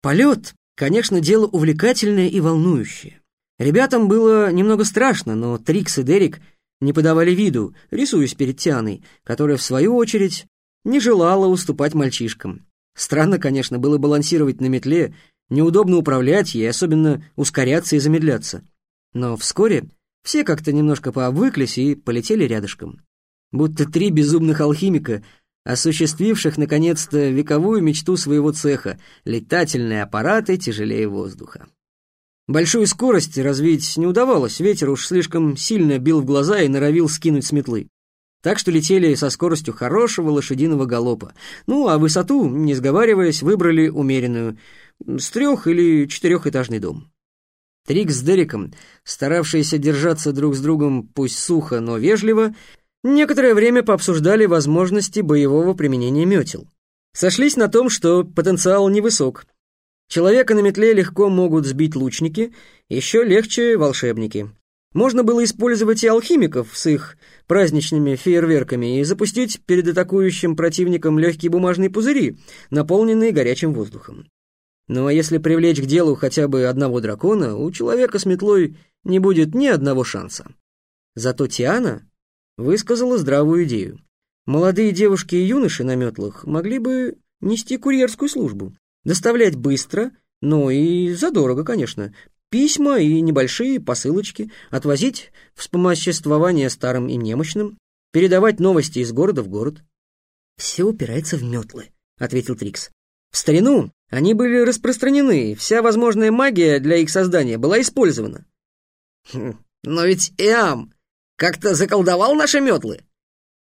Полет, конечно, дело увлекательное и волнующее. Ребятам было немного страшно, но Трикс и Дерек не подавали виду, рисуясь перед Тианой, которая, в свою очередь, не желала уступать мальчишкам. Странно, конечно, было балансировать на метле, неудобно управлять ей, особенно ускоряться и замедляться. Но вскоре все как-то немножко пообвыклись и полетели рядышком. Будто три безумных алхимика, осуществивших, наконец-то, вековую мечту своего цеха — летательные аппараты тяжелее воздуха. Большую скорость развить не удавалось, ветер уж слишком сильно бил в глаза и норовил скинуть с метлы. Так что летели со скоростью хорошего лошадиного галопа. Ну, а высоту, не сговариваясь, выбрали умеренную, с трех- или четырехэтажный дом. Трик с Дереком, старавшиеся держаться друг с другом пусть сухо, но вежливо, некоторое время пообсуждали возможности боевого применения метел. Сошлись на том, что потенциал невысок. Человека на метле легко могут сбить лучники, еще легче волшебники. Можно было использовать и алхимиков с их праздничными фейерверками и запустить перед атакующим противником легкие бумажные пузыри, наполненные горячим воздухом. Ну а если привлечь к делу хотя бы одного дракона, у человека с метлой не будет ни одного шанса. Зато Тиана высказала здравую идею. Молодые девушки и юноши на метлах могли бы нести курьерскую службу, доставлять быстро, но и задорого, конечно, письма и небольшие посылочки, отвозить вспомоществование старым и немощным, передавать новости из города в город. «Все упирается в метлы», — ответил Трикс. В старину они были распространены, вся возможная магия для их создания была использована. Хм, «Но ведь Иам как-то заколдовал наши метлы?»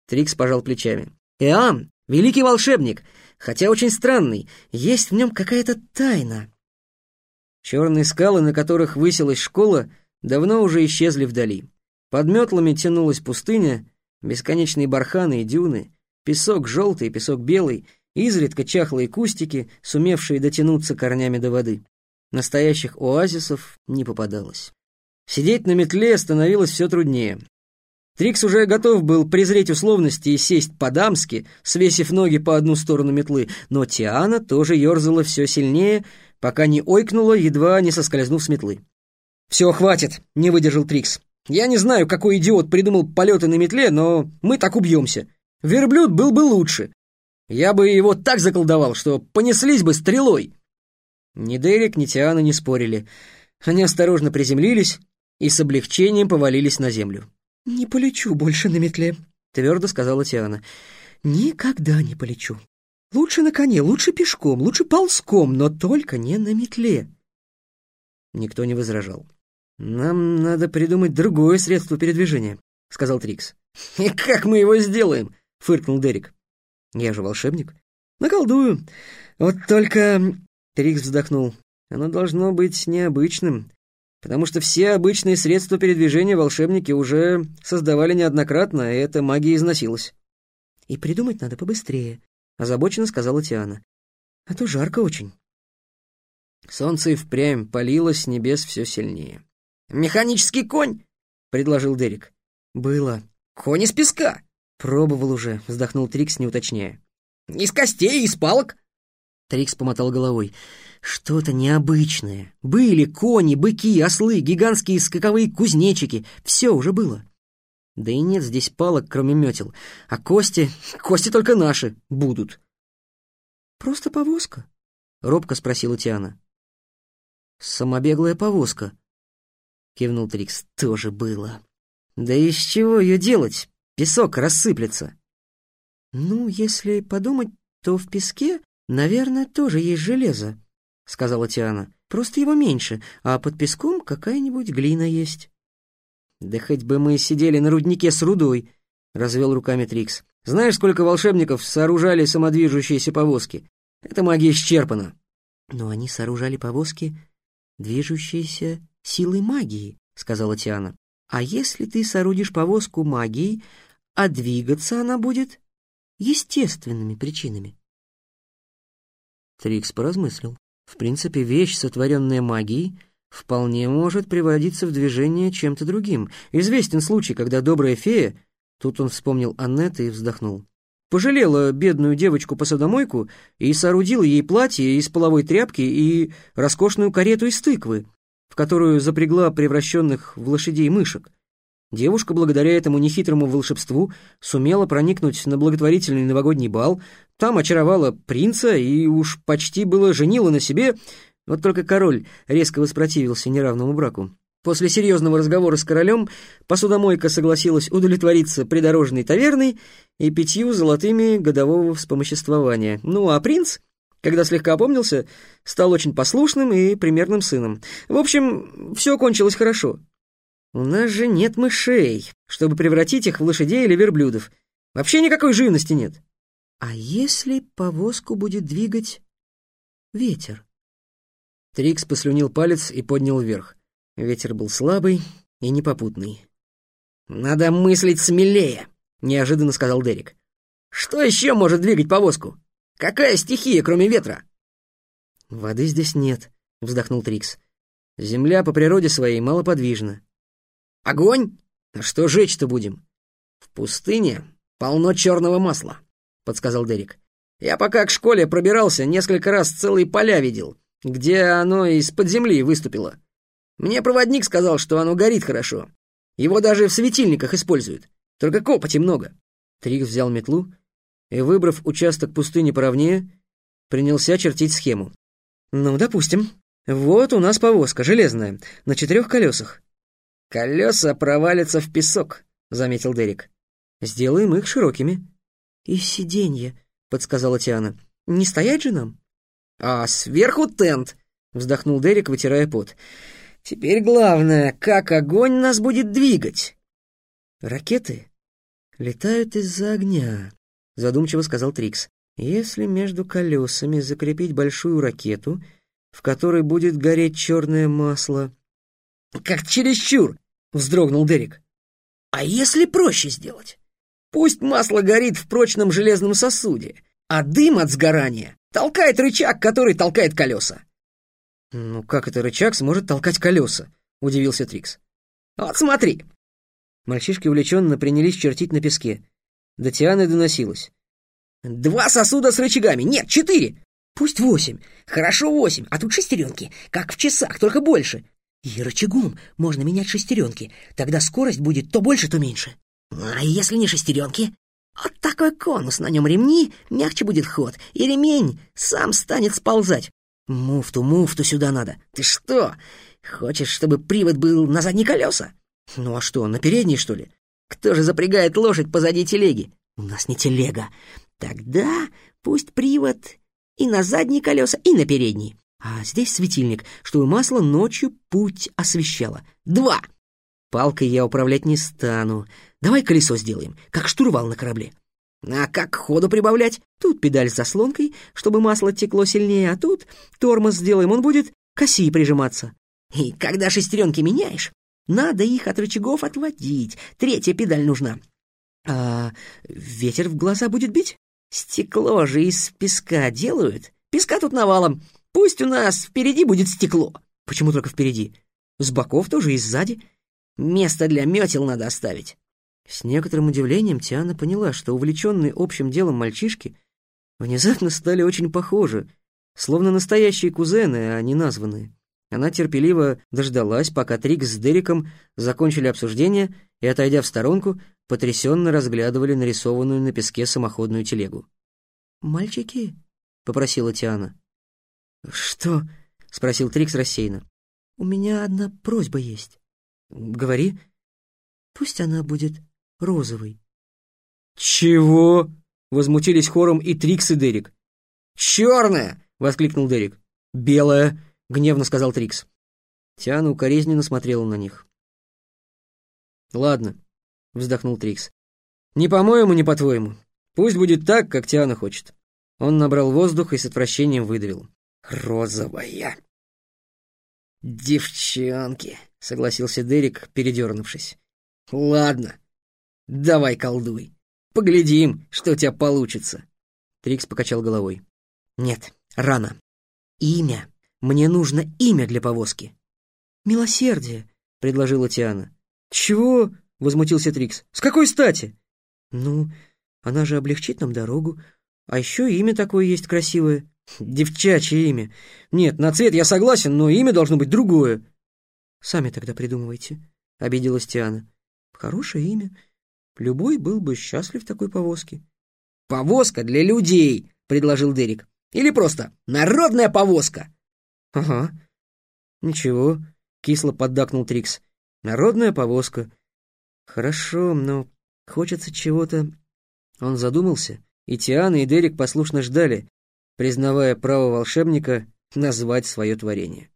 Трикс пожал плечами. «Иам — великий волшебник, хотя очень странный, есть в нем какая-то тайна». Черные скалы, на которых высилась школа, давно уже исчезли вдали. Под метлами тянулась пустыня, бесконечные барханы и дюны, песок желтый, песок белый — изредка чахлые кустики, сумевшие дотянуться корнями до воды. Настоящих оазисов не попадалось. Сидеть на метле становилось все труднее. Трикс уже готов был презреть условности и сесть по-дамски, свесив ноги по одну сторону метлы, но Тиана тоже ерзала все сильнее, пока не ойкнула, едва не соскользнув с метлы. «Все, хватит!» — не выдержал Трикс. «Я не знаю, какой идиот придумал полеты на метле, но мы так убьемся. Верблюд был бы лучше. Я бы его так заколдовал, что понеслись бы стрелой!» Ни Дерек, ни Тиана не спорили. Они осторожно приземлились и с облегчением повалились на землю. «Не полечу больше на метле», — твердо сказала Тиана. «Никогда не полечу. Лучше на коне, лучше пешком, лучше ползком, но только не на метле». Никто не возражал. «Нам надо придумать другое средство передвижения», — сказал Трикс. «И как мы его сделаем?» — фыркнул Дерек. Я же волшебник. Наколдую. Вот только... Трикс вздохнул. Оно должно быть необычным, потому что все обычные средства передвижения волшебники уже создавали неоднократно, и эта магия износилась. «И придумать надо побыстрее», — озабоченно сказала Тиана. «А то жарко очень». Солнце и впрямь палило с небес все сильнее. «Механический конь!» — предложил Дерек. «Было». «Конь из песка!» «Пробовал уже», — вздохнул Трикс, не уточняя. «Из костей, из палок?» Трикс помотал головой. «Что-то необычное. Были кони, быки, ослы, гигантские скаковые кузнечики. Все уже было. Да и нет здесь палок, кроме метел. А кости... Кости только наши будут». «Просто повозка?» — робко спросила Тиана. «Самобеглая повозка», — кивнул Трикс. «Тоже было. Да из чего ее делать? Песок рассыплется. Ну, если подумать, то в песке, наверное, тоже есть железо, сказала Тиана. Просто его меньше, а под песком какая-нибудь глина есть. Да хоть бы мы сидели на руднике с рудой, развел руками Трикс. Знаешь, сколько волшебников сооружали самодвижущиеся повозки? Эта магия исчерпана. Но они сооружали повозки, движущиеся силой магии, сказала Тиана. А если ты соорудишь повозку магией, а двигаться она будет естественными причинами. Трикс поразмыслил. В принципе, вещь, сотворенная магией, вполне может приводиться в движение чем-то другим. Известен случай, когда добрая фея... Тут он вспомнил Аннет и вздохнул. пожалела бедную девочку-посудомойку и соорудила ей платье из половой тряпки и роскошную карету из тыквы, в которую запрягла превращенных в лошадей мышек. Девушка, благодаря этому нехитрому волшебству, сумела проникнуть на благотворительный новогодний бал, там очаровала принца и уж почти было женила на себе, вот только король резко воспротивился неравному браку. После серьезного разговора с королем посудомойка согласилась удовлетвориться придорожной таверной и пятью золотыми годового вспомоществования. Ну а принц, когда слегка опомнился, стал очень послушным и примерным сыном. В общем, все кончилось хорошо. У нас же нет мышей, чтобы превратить их в лошадей или верблюдов. Вообще никакой живности нет. А если повозку будет двигать ветер? Трикс послюнил палец и поднял вверх. Ветер был слабый и непопутный. «Надо мыслить смелее», — неожиданно сказал Дерек. «Что еще может двигать повозку? Какая стихия, кроме ветра?» «Воды здесь нет», — вздохнул Трикс. «Земля по природе своей малоподвижна. Огонь? А что жечь-то будем? В пустыне полно черного масла, подсказал Дерек. Я пока к школе пробирался, несколько раз целые поля видел, где оно из-под земли выступило. Мне проводник сказал, что оно горит хорошо. Его даже в светильниках используют. Только копоти много. Трикс взял метлу и, выбрав участок пустыни поровнее, принялся чертить схему. «Ну, допустим. Вот у нас повозка железная, на четырех колесах. «Колеса провалятся в песок», — заметил Дерек. «Сделаем их широкими». «И сиденье», — подсказала Тиана. «Не стоять же нам?» «А сверху тент», — вздохнул Дерек, вытирая пот. «Теперь главное, как огонь нас будет двигать?» «Ракеты летают из-за огня», — задумчиво сказал Трикс. «Если между колесами закрепить большую ракету, в которой будет гореть черное масло...» «Как чересчур!» — вздрогнул Дерек. «А если проще сделать? Пусть масло горит в прочном железном сосуде, а дым от сгорания толкает рычаг, который толкает колеса». «Ну как это рычаг сможет толкать колеса?» — удивился Трикс. «Вот смотри!» Мальчишки увлеченно принялись чертить на песке. До Тианы доносилось. «Два сосуда с рычагами! Нет, четыре!» «Пусть восемь!» «Хорошо восемь, а тут шестеренки, как в часах, только больше!» И рычагом можно менять шестеренки. Тогда скорость будет то больше, то меньше. А если не шестеренки? Вот такой конус, на нем ремни, мягче будет ход, и ремень сам станет сползать. Муфту, муфту сюда надо. Ты что, хочешь, чтобы привод был на задние колеса? Ну а что, на передние, что ли? Кто же запрягает лошадь позади телеги? У нас не телега. Тогда пусть привод и на задние колеса, и на передние. А здесь светильник, чтобы масло ночью путь освещало. Два! Палкой я управлять не стану. Давай колесо сделаем, как штурвал на корабле. А как ходу прибавлять? Тут педаль с заслонкой, чтобы масло текло сильнее, а тут тормоз сделаем, он будет к оси прижиматься. И когда шестеренки меняешь, надо их от рычагов отводить. Третья педаль нужна. А ветер в глаза будет бить? Стекло же из песка делают. Песка тут навалом. Пусть у нас впереди будет стекло. Почему только впереди? С боков тоже и сзади. Место для метел надо оставить. С некоторым удивлением Тиана поняла, что увлеченные общим делом мальчишки внезапно стали очень похожи, словно настоящие кузены, а не названные. Она терпеливо дождалась, пока Трикс с Дериком закончили обсуждение и, отойдя в сторонку, потрясенно разглядывали нарисованную на песке самоходную телегу. «Мальчики?» — попросила Тиана. «Что?» — спросил Трикс рассеянно. «У меня одна просьба есть». «Говори». «Пусть она будет розовой». «Чего?» — возмутились хором и Трикс, и Дерек. «Черная!» — воскликнул Дерек. «Белая!» — гневно сказал Трикс. Тиана укоризненно смотрела на них. «Ладно», — вздохнул Трикс. «Не по-моему, не по-твоему. Пусть будет так, как Тиана хочет». Он набрал воздух и с отвращением выдавил розовая. «Девчонки», — согласился Дерек, передернувшись. «Ладно, давай колдуй. Поглядим, что у тебя получится». Трикс покачал головой. «Нет, рано. Имя. Мне нужно имя для повозки». «Милосердие», — предложила Тиана. «Чего?» — возмутился Трикс. «С какой стати?» «Ну, Она же облегчит нам дорогу. А еще имя такое есть красивое. Девчачье имя. Нет, на цвет я согласен, но имя должно быть другое. Сами тогда придумывайте, — обиделась Тиана. Хорошее имя. Любой был бы счастлив в такой повозке. «Повозка для людей», — предложил Дерек. «Или просто народная повозка». «Ага. Ничего», — кисло поддакнул Трикс. «Народная повозка. Хорошо, но хочется чего-то...» Он задумался, и Тиана и Дерек послушно ждали, признавая право волшебника назвать свое творение.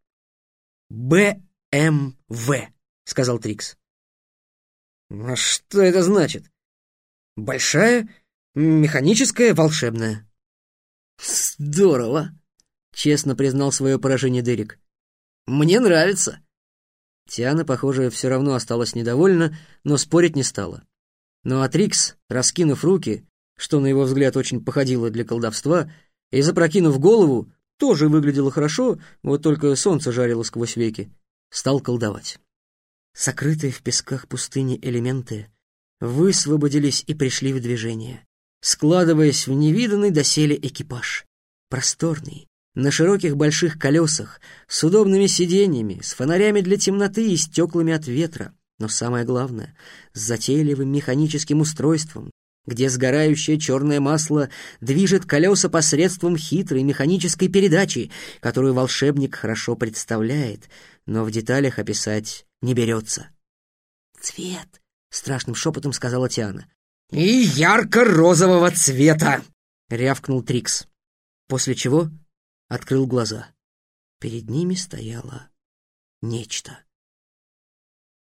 «БМВ», — сказал Трикс. «А что это значит? Большая, механическая, волшебная?» «Здорово!» — честно признал свое поражение Дерек. «Мне нравится!» Тиана, похоже, все равно осталась недовольна, но спорить не стала. Ну а Трикс, раскинув руки, что на его взгляд очень походило для колдовства, и запрокинув голову, тоже выглядело хорошо, вот только солнце жарило сквозь веки, стал колдовать. Сокрытые в песках пустыни элементы высвободились и пришли в движение, складываясь в невиданный доселе экипаж. Просторный, на широких больших колесах, с удобными сиденьями, с фонарями для темноты и стеклами от ветра, но самое главное, с затейливым механическим устройством, где сгорающее черное масло движет колеса посредством хитрой механической передачи, которую волшебник хорошо представляет, но в деталях описать не берется. «Цвет!» — страшным шепотом сказала Тиана. «И ярко-розового цвета!» — рявкнул Трикс. После чего открыл глаза. Перед ними стояло нечто.